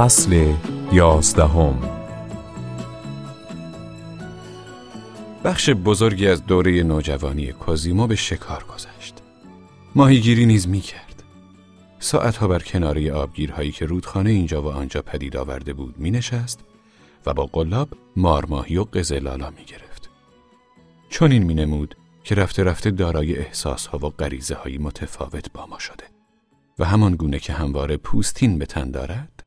فصل یازدهم بخش بزرگی از دوره نوجوانی کوزیمو به شکار گذشت. ماهیگیری نیز می کرد. ساعتها بر کناری آبگیرهایی که رودخانه اینجا و آنجا پدید آورده بود می نشست و با قلاب مارماهی و قزلالا می گرفت. چون این می نمود که رفته رفته دارای احساسها و غریزه هایی متفاوت با ما شده و همان گونه که همواره پوستین به تن دارد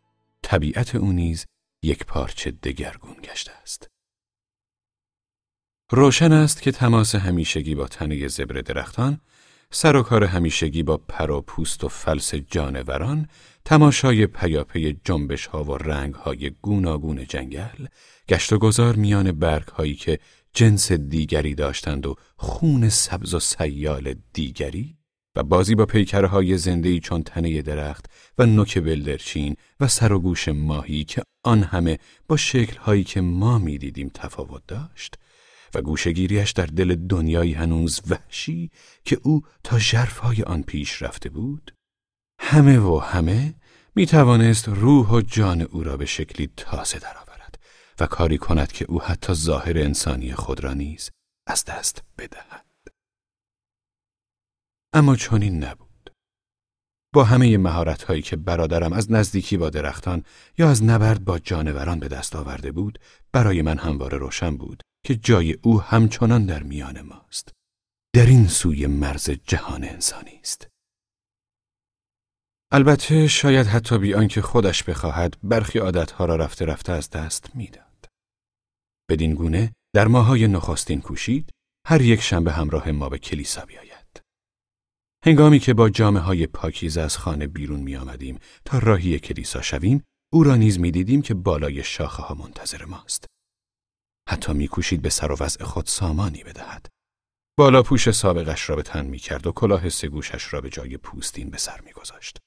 طبیعت او نیز یک پارچه دگرگون گشته است. روشن است که تماس همیشگی با تنه زبر درختان، سر و کار همیشگی با پر و پوست و فلس جانوران، تماشای پیاپی جنبش ها و رنگ های گوناگون جنگل، گشت و گذار میان برگ هایی که جنس دیگری داشتند و خون سبز و سیال دیگری و بازی با پیکرهای زندهی چون تنه درخت و نوک بلدرچین و سر و گوش ماهی که آن همه با شکلهایی که ما می‌دیدیم تفاوت داشت و گوشگیریش در دل دنیایی هنوز وحشی که او تا ژرفهای آن پیش رفته بود همه و همه می توانست روح و جان او را به شکلی تازه درآورد و کاری کند که او حتی ظاهر انسانی خود را نیز از دست بدهد. اما چنین نبود. با همه مهارت هایی که برادرم از نزدیکی با درختان یا از نبرد با جانوران به دست آورده بود برای من همواره روشن بود که جای او همچنان در میان ماست. در این سوی مرز جهان انسانی است. البته شاید حتی بی آنکه خودش بخواهد برخی عادتها را رفته رفته از دست می‌داد. بدین گونه در ماهای نخستین کوشید هر یک شنبه همراه ما به کلیسا بیاید. هنگامی که با جامعه های پاکیز از خانه بیرون می آمدیم تا راهی کلیسا شویم او را نیز می دیدیم که بالای شاخه ها منتظر ماست حتی میکوشید به سر و وضع خود سامانی بدهد. بالا پوش سابقش را به تن می کرد و کلاه سگوشش را به جای پوستین به سر میگذاشت.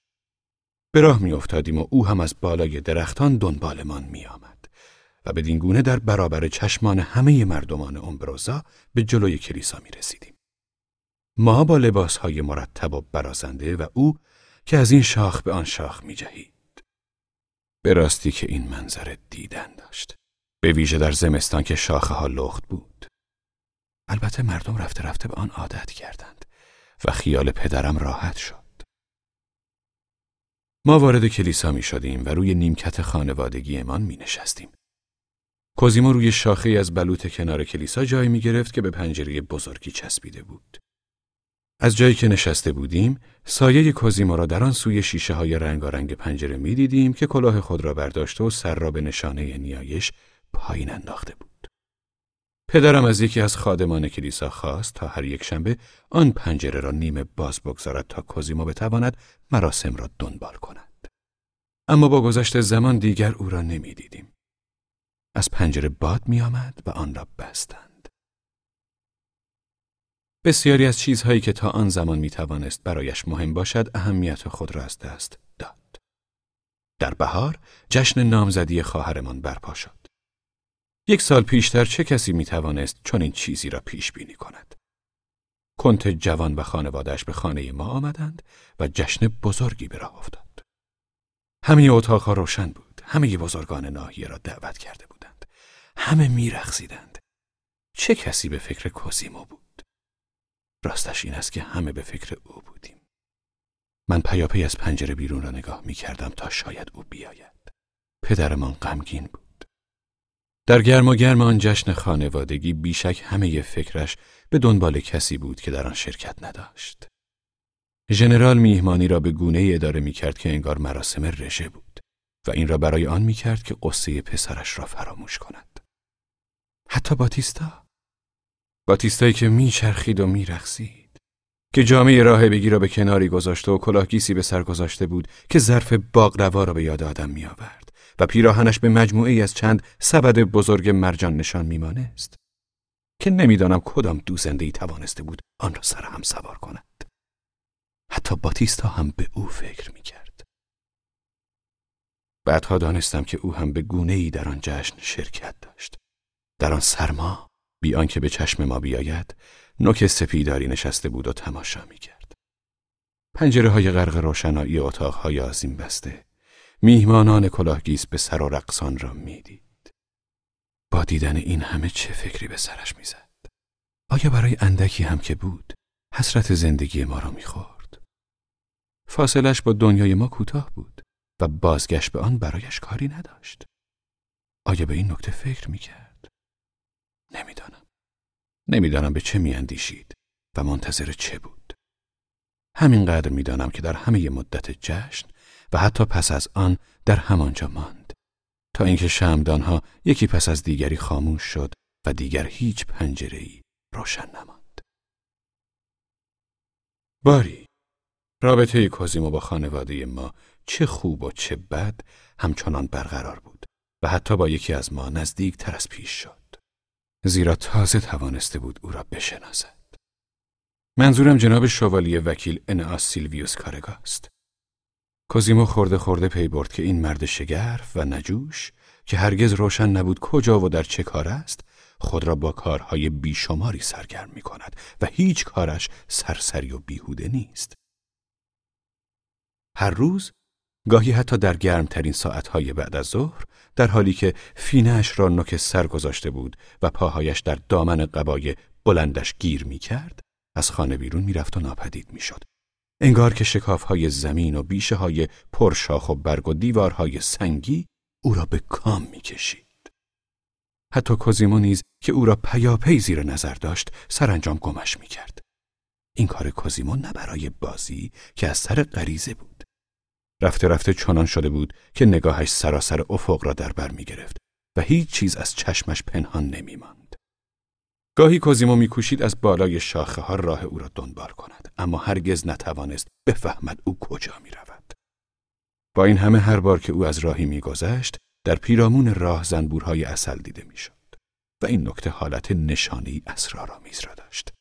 به راه می افتادیم و او هم از بالای درختان دنبالمان می آمد و بدین گونه در برابر چشمان همه مردمان امبروزا به جلوی کلیسا می رسیدیم. ما با لباسهای مرتب و برازنده و او که از این شاخ به آن شاخ می جهید. به راستی که این منظر دیدن داشت. به ویژه در زمستان که شاخه ها لخت بود. البته مردم رفته رفته به آن عادت کردند و خیال پدرم راحت شد. ما وارد کلیسا می شدیم و روی نیمکت خانوادگی امان می نشستیم. کوزیمو روی شاخه از بلوط کنار کلیسا جای می گرفت که به پنجره بزرگی چسبیده بود. از جایی که نشسته بودیم، سایه کوزیمو را در آن سوی شیشه های رنگارنگ پنجره می دیدیم که کلاه خود را برداشته و سر را به نشانه نیایش پایین انداخته بود. پدرم از یکی از خادمان کلیسا خواست تا هر یک شنبه آن پنجره را نیمه باز بگذارد تا کوزیمو بتواند مراسم را دنبال کند. اما با گذشت زمان دیگر او را نمی‌دیدیم. از پنجره باد می آمد و آن را بستند. بسیاری از چیزهایی که تا آن زمان می توانست برایش مهم باشد اهمیت خود را از دست داد. در بهار جشن نامزدی خواهرمان برپا شد. یک سال پیشتر چه کسی می توانست چون این چیزی را پیش بینی کند؟ کنت جوان و خانوادش به خانه ما آمدند و جشن بزرگی به راه افتاد. همه اتاقها روشن بود. همه بزرگان ناحیه را دعوت کرده بودند. همه میرقصیدند. چه کسی به فکر کوزیمو بود؟ راستش این است که همه به فکر او بودیم. من پیاپی از پنجره بیرون را نگاه می کردم تا شاید او بیاید. پدرمان غمگین بود. در گرم و گرم آن جشن خانوادگی بیشک همه فکرش به دنبال کسی بود که در آن شرکت نداشت. ژنرال میهمانی را به گونه اداره می کرد که انگار مراسم رژه بود و این را برای آن می کرد که قصه پسرش را فراموش کند. حتی باتیستا باتیستایی که میچرخید و میرقصید. که جامعه راهبگی را به کناری گذاشته و کلاهگیسی به سر گذاشته بود که ظرف باقلوا را به یاد آدم می آورد. و پیراهنش به مجموعه از چند سبد بزرگ مرجان نشان میمانست که نمی‌دانم کدام دوزنده ای توانسته بود آن را سر هم سوار کند. حتی باتیستا هم به او فکر می‌کرد. بعدها دانستم که او هم به گونه ای در آن جشن شرکت داشت. در آن سرما بی آنکه به چشم ما بیاید نوک سپیداری نشسته بود و تماشا می‌کرد پنجره های غرق روشنایی اتاق های آزیم بسته میهمانان کلاهگیس به سر و رقصان را می‌دید. با دیدن این همه چه فکری به سرش می‌زد؟ آیا برای اندکی هم که بود حسرت زندگی ما را می‌خورد؟ فاصلش با دنیای ما کوتاه بود و بازگشت به آن برایش کاری نداشت. آیا به این نکته فکر می‌کرد؟ نمی‌دانم. نمی‌دانم به چه میاندیشید و منتظر چه بود. همینقدر می‌دانم که در همه مدت جشن و حتی پس از آن در همانجا ماند تا اینکه شمدانها یکی پس از دیگری خاموش شد و دیگر هیچ پنجره‌ای روشن نماند. باری رابطه کوزیمو با خانواده ما چه خوب و چه بد همچنان برقرار بود و حتی با یکی از ما نزدیک تر از پیش شد. زیرا تازه توانسته بود او را بشناسد. منظورم جناب شوالی وکیل انعاس سیلویوس کارگاست. کوزیمو خورده خورده پی برد که این مرد شگرف و نجوش که هرگز روشن نبود کجا و در چه کار است خود را با کارهای بیشماری سرگرم می کند و هیچ کارش سرسری و بیهوده نیست. هر روز گاهی حتی در گرمترین ساعتهای بعد از ظهر در حالی که فینهش را نوک سر گذاشته بود و پاهایش در دامن قبای بلندش گیر می کرد از خانه بیرون می رفت و ناپدید می شد. انگار که شکافهای زمین و بیشه های پرشاخ و برگ و دیوارهای سنگی او را به کام می کشید. حتی کوزیمو نیز که او را پیاپی زیر نظر داشت سرانجام گمش می کرد. این کار کوزیمو نه برای بازی که از سر غریزه بود. رفته رفته چنان شده بود که نگاهش سراسر افق را در بر می گرفت و هیچ چیز از چشمش پنهان نمی ماند. گاهی کوزیمو میکوشید از بالای شاخه ها راه او را دنبال کند اما هرگز نتوانست بفهمد او کجا می رود. با این همه هر بار که او از راهی میگذشت در پیرامون راه زنبورهای اصل دیده می‌شد و این نکته حالت نشانی اسرارآمیز را داشت.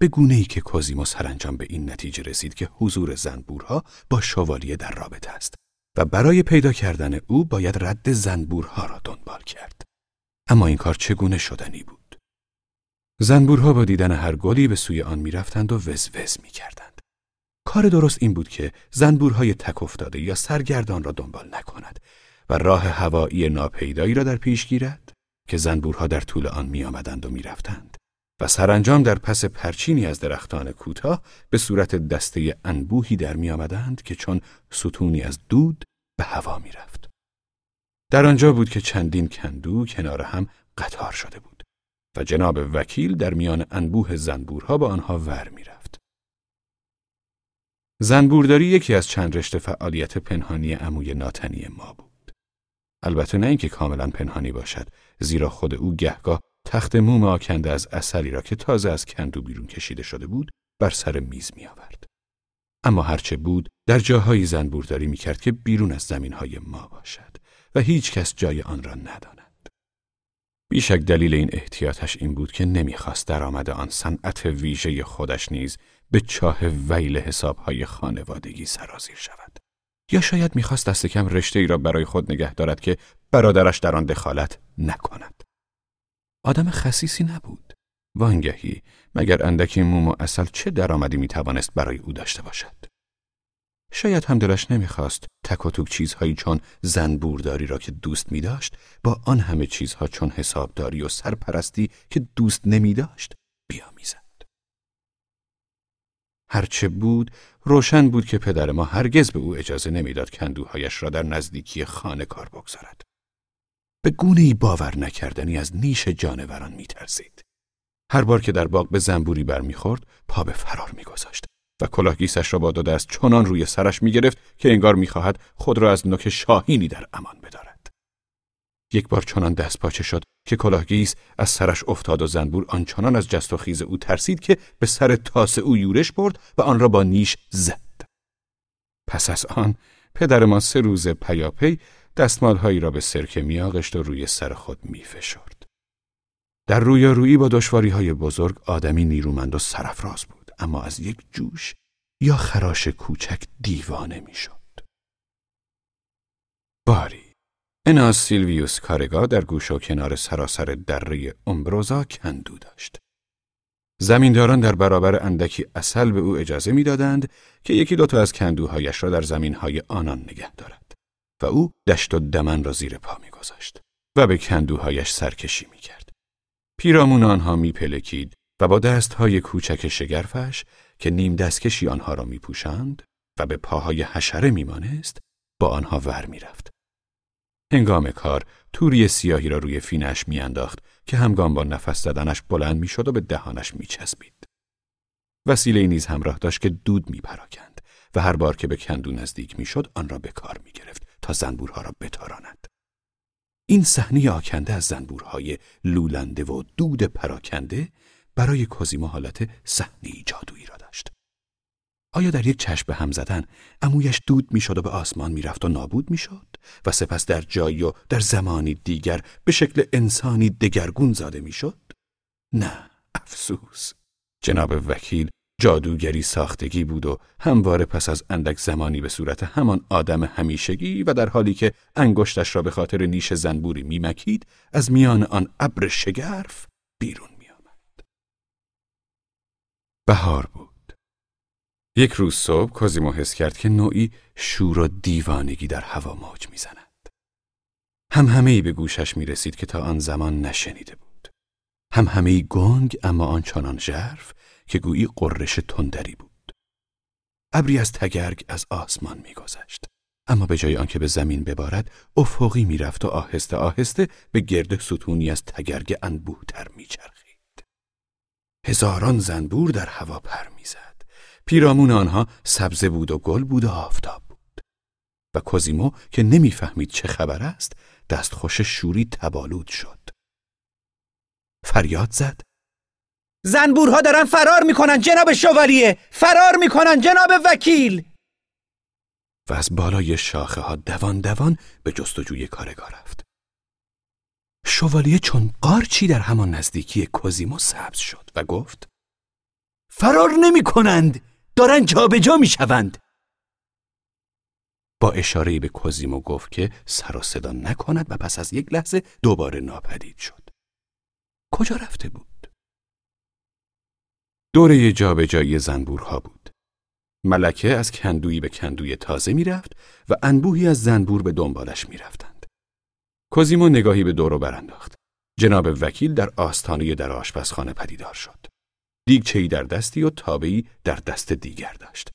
به گونه ای که کوزیمو سرانجام به این نتیجه رسید که حضور زنبورها با شوالیه در رابطه است و برای پیدا کردن او باید رد زنبورها را دنبال کرد. اما این کار چگونه شدنی بود؟ زنبورها با دیدن هر گلی به سوی آن می‌رفتند و وز وز می‌کردند. کار درست این بود که زنبورهای تک افتاده یا سرگردان را دنبال نکند و راه هوایی ناپیدایی را در پیش گیرد که زنبورها در طول آن می آمدند و می رفتند. و سرانجام در پس پرچینی از درختان کوتاه به صورت دسته انبوهی در می آمدند که چون ستونی از دود به هوا می رفت. در آنجا بود که چندین کندو کنار هم قطار شده بود و جناب وکیل در میان انبوه زنبورها با آنها ور می رفت. زنبورداری یکی از چند رشته فعالیت پنهانی عموی ناتنی ما بود. البته نه اینکه کاملا پنهانی باشد زیرا خود او گهگاه تخت موم آکنده از اصلی را که تازه از کندو بیرون کشیده شده بود بر سر میز می آورد. اما هرچه بود در جاهایی زنبورداری می کرد که بیرون از زمینهای ما باشد و هیچ کس جای آن را نداند. بیشک دلیل این احتیاطش این بود که نمی‌خواست درآمد آن صنعت ویژه خودش نیز به چاه ویل حسابهای خانوادگی سرازیر شود. یا شاید می‌خواست دست کم رشته ای را برای خود نگه دارد که برادرش در آن دخالت نکند. آدم خصیصی نبود. وانگهی مگر اندکی موم و اصل چه درآمدی می‌توانست برای او داشته باشد؟ شاید هم دلش نمی‌خواست تک و توک چیزهایی چون زنبورداری را که دوست می داشت با آن همه چیزها چون حسابداری و سرپرستی که دوست نمی داشت بیامیزد. هرچه بود روشن بود که پدر ما هرگز به او اجازه نمی‌داد کندوهایش را در نزدیکی خانه کار بگذارد. به گونه ای باور نکردنی از نیش جانوران میترسید. هر بار که در باغ به زنبوری برمیخورد پا به فرار میگذاشت و کلاهگیسش را با دو دست چنان روی سرش می‌گرفت که انگار می‌خواهد خود را از نوک شاهینی در امان بدارد. یک بار چنان دست پاچه شد که کلاهگیس از سرش افتاد و زنبور آنچنان از جست و خیز او ترسید که به سر تاس او یورش برد و آن را با نیش زد. پس از آن پدرمان سه روز پیاپی دستمالهایی را به سرکه میآغشت و روی سر خود میفشرد. در رویارویی با دشواری های بزرگ آدمی نیرومند و سرفراز بود اما از یک جوش یا خراش کوچک دیوانه می‌شد. باری انا سیلویوس کارگا در گوش و کنار سراسر دره امبروزا کندو داشت. زمینداران در برابر اندکی اصل به او اجازه می‌دادند که یکی دو تا از کندوهایش را در زمینهای آنان نگه دارد. و او دشت و دمن را زیر پا میگذاشت و به کندوهایش سرکشی می‌کرد. پیرامون آنها میپلکید و با دستهای کوچک شگرفش که نیم دستکشی آنها را میپوشند و به پاهای حشره میمانست با آنها ور می‌رفت. هنگام کار توری سیاهی را روی فینش میانداخت که همگام با نفس زدنش بلند می‌شد و به دهانش میچسبید. وسیله نیز همراه داشت که دود میپراکند و هر بار که به کندو نزدیک می‌شد آن را به کار می‌گرفت تا زنبورها را بتاراند. این صحنه آکنده از زنبورهای لولنده و دود پراکنده برای کوزیما حالت صحنه جادویی را داشت. آیا در یک چشم به هم زدن امویش دود می‌شد و به آسمان می‌رفت و نابود می‌شد و سپس در جایی و در زمانی دیگر به شکل انسانی دگرگون زاده می‌شد؟ نه، افسوس. جناب وکیل جادوگری ساختگی بود و همواره پس از اندک زمانی به صورت همان آدم همیشگی و در حالی که انگشتش را به خاطر نیش زنبوری میمکید از میان آن ابر شگرف بیرون میآمد. بهار بود. یک روز صبح کوزیمو حس کرد که نوعی شور و دیوانگی در هوا موج می‌زند. هم همه به گوشش می رسید که تا آن زمان نشنیده بود. هم همه گنگ اما آنچنان ژرف که گویی قررش تندری بود. ابری از تگرگ از آسمان میگذشت. اما به جای آنکه به زمین ببارد افقی می‌رفت و آهسته آهسته به گرد ستونی از تگرگ انبوهتر میچرخید. هزاران زنبور در هوا پر می‌زد. پیرامون آنها سبزه بود و گل بود و آفتاب بود. و کوزیمو که نمی‌فهمید چه خبر است دستخوش شوری تبالود شد. فریاد زد زنبورها دارن فرار می‌کنن جناب شوالیه. فرار می‌کنن جناب وکیل. و از بالای شاخه ها دوان دوان به جستجوی کارگاه رفت. شوالیه چون قارچی در همان نزدیکی کوزیمو سبز شد و گفت فرار نمی کنند دارن جابجا می شوند با اشاره به کوزیمو گفت که سر و صدا نکند و پس از یک لحظه دوباره ناپدید شد. کجا رفته بود؟ دوره جابجایی زنبورها بود. ملکه از کندویی به کندوی تازه می‌رفت و انبوهی از زنبور به دنبالش می‌رفتند. کوزیمو نگاهی به دورو برانداخت. جناب وکیل در آستانه در آشپزخانه پدیدار شد. دیگچه‌ای در دستی و تابه‌ای در دست دیگر داشت.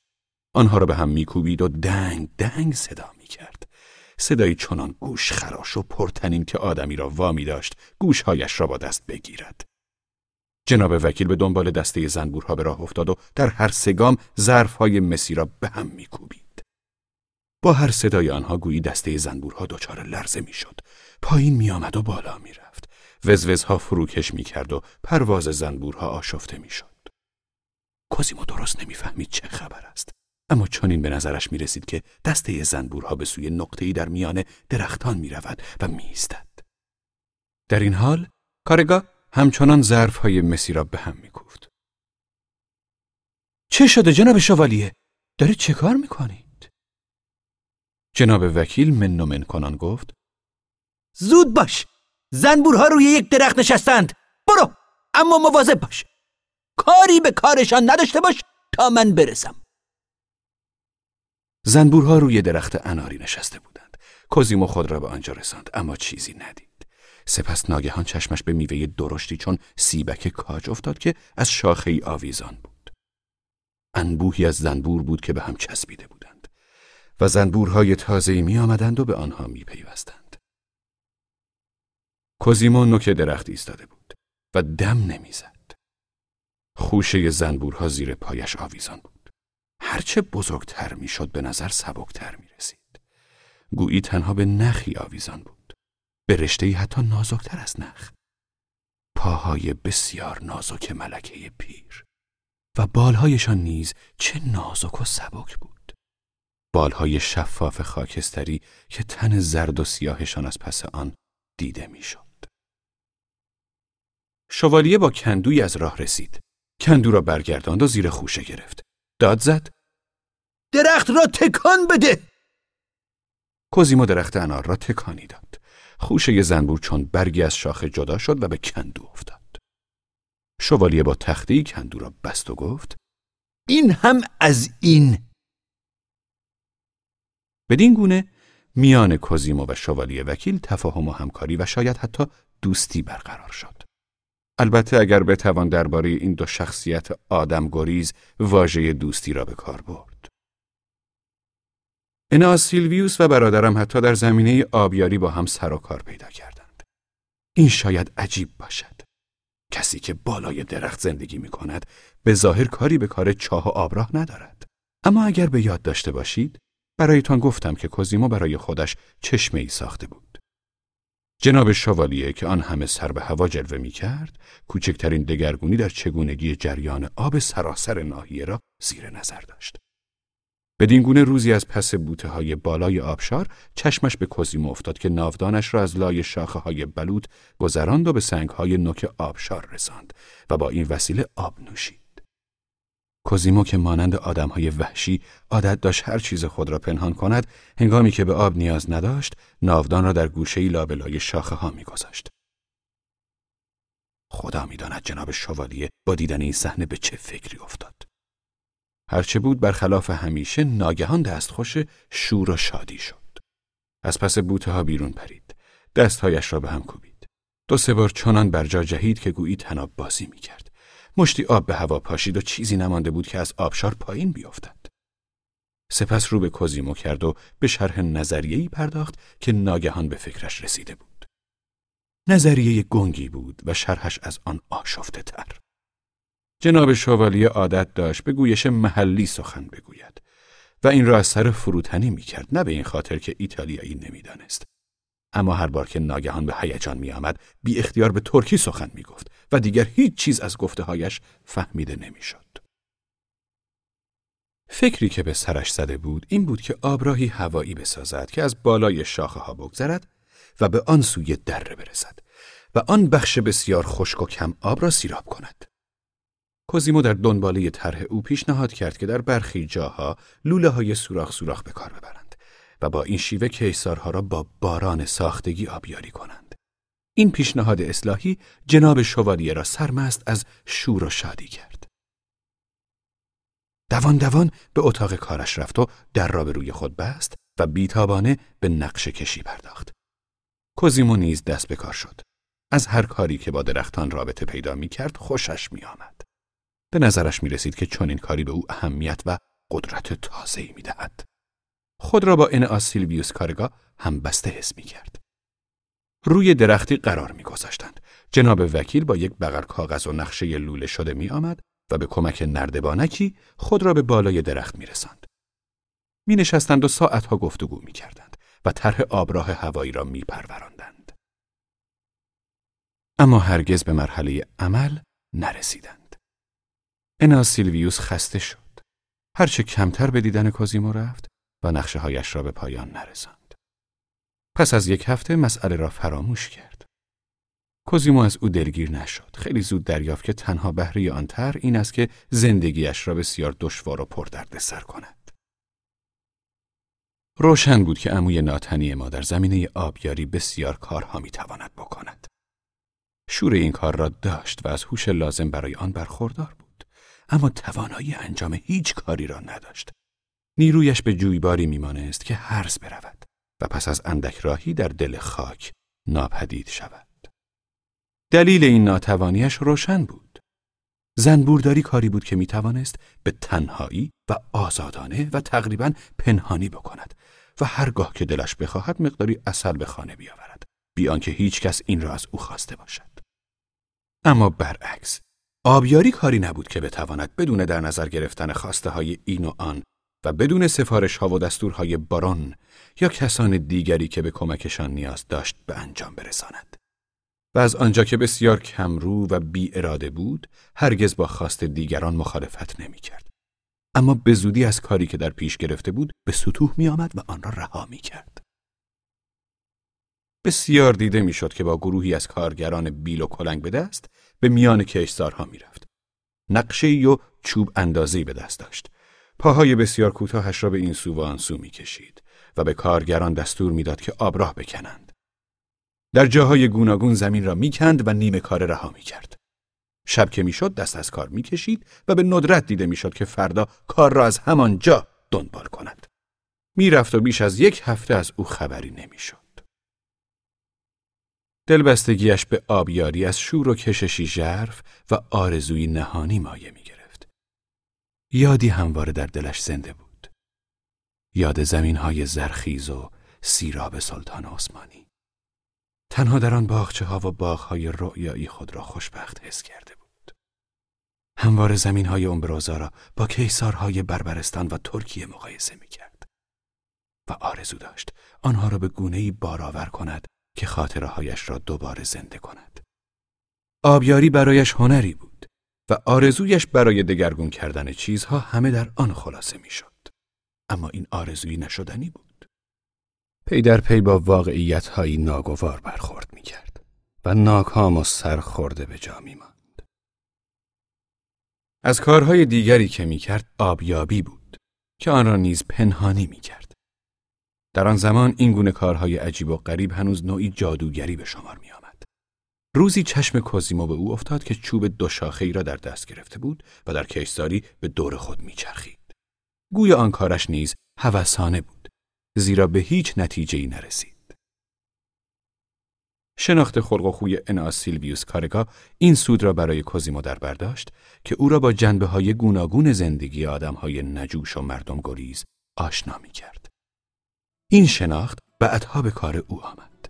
آنها را به هم میکوبید و دنگ دنگ صدا می‌کرد. صدایی چنان گوش خراش و پرتنین که آدمی را وامی داشت گوشهایش را با دست بگیرد. جناب وکیل به دنبال دسته زنبورها به راه افتاد و در هر سگام ظرفهای مسی را به هم میکوبید. با هر صدای آنها گویی دسته زنبورها دچار لرزه می‌شد. پایین میآمد و بالا می‌رفت. وزوزها فروکش می‌کرد و پرواز زنبورها آشفته می‌شد. کوزیمو درست نمی‌فهمید چه خبر است. اما چنین به نظرش می رسید که دسته زنبورها به سوی نقطه‌ای در میان درختان می رود و می ایستد. در این حال کارگاه همچنان ظرفهای مسی را به هم می کوفت. چه شده جناب شوالیه؟ دارید چه کار می کنید؟ جناب وکیل من و من کنان گفت زود باش زنبورها روی یک درخت نشستند برو اما مواظب باش کاری به کارشان نداشته باش تا من برسم زنبورها روی درخت اناری نشسته بودند. کوزیمو خود را به آنجا رساند اما چیزی ندید. سپس ناگهان چشمش به میوه درشتی چون سیبک کاج افتاد که از شاخه ای آویزان بود. انبوهی از زنبور بود که به هم چسبیده بودند و زنبورهای تازه‌ای می آمدند و به آنها می پیوستند. کوزیمو نوک درخت ایستاده بود و دم نمی‌زد. خوشه زنبورها زیر پایش آویزان بود. هرچه بزرگتر می‌شد به نظر سبکتر می رسید. گویی تنها به نخی آویزان بود. به رشته حتی نازکتر از نخ. پاهای بسیار نازک ملکه پیر و بالهایشان نیز چه نازک و سبک بود. بالهای شفاف خاکستری که تن زرد و سیاهشان از پس آن دیده می‌شد. شوالیه با کندوی از راه رسید. کندو را برگرداند و زیر خوشه گرفت. داد زد درخت را تکان بده کوزیمو درخت انار را تکانی داد خوشه زنبور چون برگی از شاخه جدا شد و به کندو افتاد شوالیه با تختی کندو را بست و گفت این هم از این بدین گونه میان کوزیمو و شوالیه وکیل تفاهم و همکاری و شاید حتی دوستی برقرار شد. البته اگر بتوان درباره این دو شخصیت آدم گریز واژه دوستی را به کار برد. انا سیلویوس و برادرم حتی در زمینه آبیاری با هم سر و کار پیدا کردند. این شاید عجیب باشد. کسی که بالای درخت زندگی می کند به ظاهر کاری به کار چاه و آبراه ندارد. اما اگر به یاد داشته باشید برایتان گفتم که کوزیمو برای خودش چشمه ای ساخته بود. جناب شوالیه که آن همه سر به هوا جلوه می کرد، کوچکترین دگرگونی در چگونگی جریان آب سراسر ناحیه را زیر نظر داشت. بدین گونه روزی از پس بوته های بالای آبشار چشمش به کوزیمو افتاد که ناودانش را از لای شاخه های بلوط گذراند و به سنگ های نوک آبشار رساند و با این وسیله آب نوشید. کوزیمو که مانند های وحشی عادت داشت هر چیز خود را پنهان کند هنگامی که به آب نیاز نداشت ناودان را در گوشه لابلای شاخه ها میگذاشت خدا می‌داند جناب شوالیه با دیدن این صحنه به چه فکری افتاد هرچه بود برخلاف همیشه ناگهان دستخوش شور و شادی شد از پس بوته ها بیرون پرید دستهایش را به هم کوبید دو سه بار چنان بر جا جهید که گویی تناب بازی می‌کرد مشتی آب به هوا پاشید و چیزی نمانده بود که از آبشار پایین بیفتد. سپس رو به کوزیمو کرد و به شرح نظریه‌ای پرداخت که ناگهان به فکرش رسیده بود. نظریه گنگی بود و شرحش از آن آشفته تر. جناب شوالیه عادت داشت به گویش محلی سخن بگوید و این را از سر فروتنی می کرد نه به این خاطر که ایتالیایی نمی‌دانست اما هر بار که ناگهان به هیجان می آمد بی اختیار به ترکی سخن می گفت و دیگر هیچ چیز از گفته هایش فهمیده نمی شد. فکری که به سرش زده بود این بود که آبراهی هوایی بسازد که از بالای شاخه ها بگذرد و به آن سوی دره برسد و آن بخش بسیار خشک و کم آب را سیراب کند. کوزیمو در دنباله طرح او پیشنهاد کرد که در برخی جاها لوله های سوراخ سوراخ به کار ببرند. و با این شیوه کیسارها را با باران ساختگی آبیاری کنند. این پیشنهاد اصلاحی جناب شوالیه را سرمست از شور و شادی کرد. دوان دوان به اتاق کارش رفت و در را به روی خود بست و بیتابانه به نقش کشی پرداخت. کوزیمو نیز دست به کار شد. از هر کاری که با درختان رابطه پیدا می کرد خوشش می آمد. به نظرش می رسید که چنین کاری به او اهمیت و قدرت تازه‌ای می دهد. خود را با ان سیلویوس کارگا هم بسته حس می کرد. روی درختی قرار می گذاشتند. جناب وکیل با یک بغل کاغذ و نقشه لوله شده می آمد و به کمک نردبانکی خود را به بالای درخت می رسند. می نشستند و ساعتها گفتگو می کردند و طرح آبراه هوایی را می پروراندند. اما هرگز به مرحله عمل نرسیدند. انا سیلویوس خسته شد. هرچه کمتر به دیدن کازیمو رفت، و نقشه هایش را به پایان نرساند. پس از یک هفته مسئله را فراموش کرد. کوزیمو از او دلگیر نشد. خیلی زود دریافت که تنها بهره آن تر این است که زندگیش را بسیار دشوار و پردرد سر کند. روشن بود که عموی ناتنی ما در زمینه آبیاری بسیار کارها می‌تواند بکند. شور این کار را داشت و از هوش لازم برای آن برخوردار بود. اما توانایی انجام هیچ کاری را نداشت نیرویش به جویباری میمانست که هرز برود و پس از اندک راهی در دل خاک ناپدید شود. دلیل این ناتوانیش روشن بود. زنبورداری کاری بود که می‌توانست به تنهایی و آزادانه و تقریبا پنهانی بکند و هرگاه که دلش بخواهد مقداری اصل به خانه بیاورد بیان که هیچ کس این را از او خواسته باشد. اما برعکس آبیاری کاری نبود که بتواند بدون در نظر گرفتن خواسته های این و آن و بدون سفارش ها و دستورهای باران یا کسان دیگری که به کمکشان نیاز داشت به انجام برساند. و از آنجا که بسیار کمرو و بی اراده بود، هرگز با خواست دیگران مخالفت نمی کرد. اما به زودی از کاری که در پیش گرفته بود به سطوح می آمد و آن را رها می کرد. بسیار دیده می شد که با گروهی از کارگران بیل و کلنگ به دست به میان کشزارها می رفت. نقشه و چوب اندازی به دست داشت پاهای بسیار کوتاهش را به این سو و آن سو می‌کشید و به کارگران دستور می‌داد که آبراه بکنند. در جاهای گوناگون زمین را می‌کند و نیمه کار رها می‌کرد. شب که می‌شد دست از کار می‌کشید و به ندرت دیده می‌شد که فردا کار را از همان جا دنبال کند. می‌رفت و بیش از یک هفته از او خبری نمی‌شد. دلبستگیش به آبیاری از شور و کششی ژرف و آرزوی نهانی مایه می گرفت. یادی همواره در دلش زنده بود. یاد زمین های زرخیز و سیراب سلطان عثمانی. تنها در آن باغچه ها و باغ های رؤیایی خود را خوشبخت حس کرده بود. همواره زمین های امبروزا را با کیسارهای بربرستان و ترکیه مقایسه می کرد. و آرزو داشت آنها را به گونه بارآور کند که خاطره هایش را دوباره زنده کند. آبیاری برایش هنری بود و آرزویش برای دگرگون کردن چیزها همه در آن خلاصه می شد. اما این آرزویی نشدنی بود. پی در پی با واقعیت هایی ناگوار برخورد می کرد و ناکام و سرخورده به جا می ماند. از کارهای دیگری که می کرد آبیابی بود که آن را نیز پنهانی می کرد. در آن زمان این گونه کارهای عجیب و غریب هنوز نوعی جادوگری به شمار می آمد. روزی چشم کوزیمو به او افتاد که چوب دو ای را در دست گرفته بود و در کشداری به دور خود میچرخید. گوی آن کارش نیز هوسانه بود زیرا به هیچ نتیجه ای نرسید. شناخت خلق و خوی اناس سیلویوس کارگا این سود را برای کوزیمو در برداشت که او را با جنبه های گوناگون زندگی آدم های نجوش و مردم گریز آشنا می کرد. این شناخت بعدها به کار او آمد.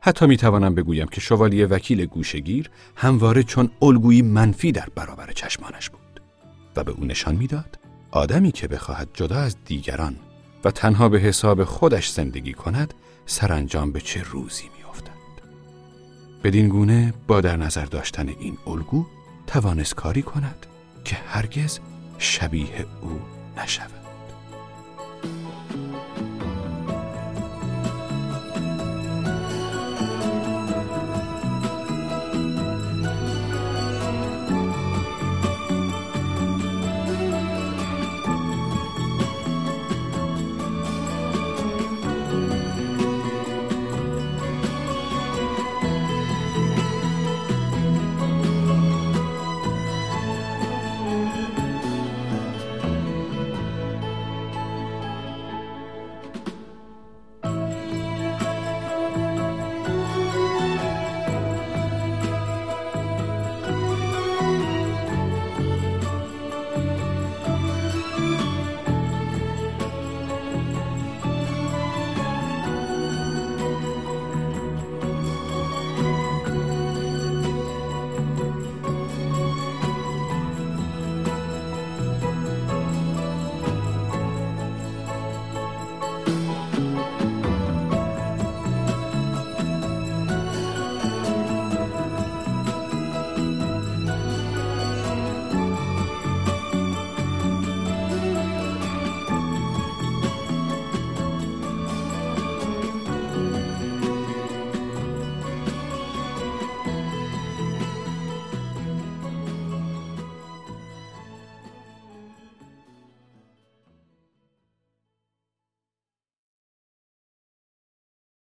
حتی می توانم بگویم که شوالیه وکیل گوشگیر همواره چون الگویی منفی در برابر چشمانش بود و به او نشان می‌داد آدمی که بخواهد جدا از دیگران و تنها به حساب خودش زندگی کند سرانجام به چه روزی میافتد بدین گونه با در نظر داشتن این الگو توانست کاری کند که هرگز شبیه او نشود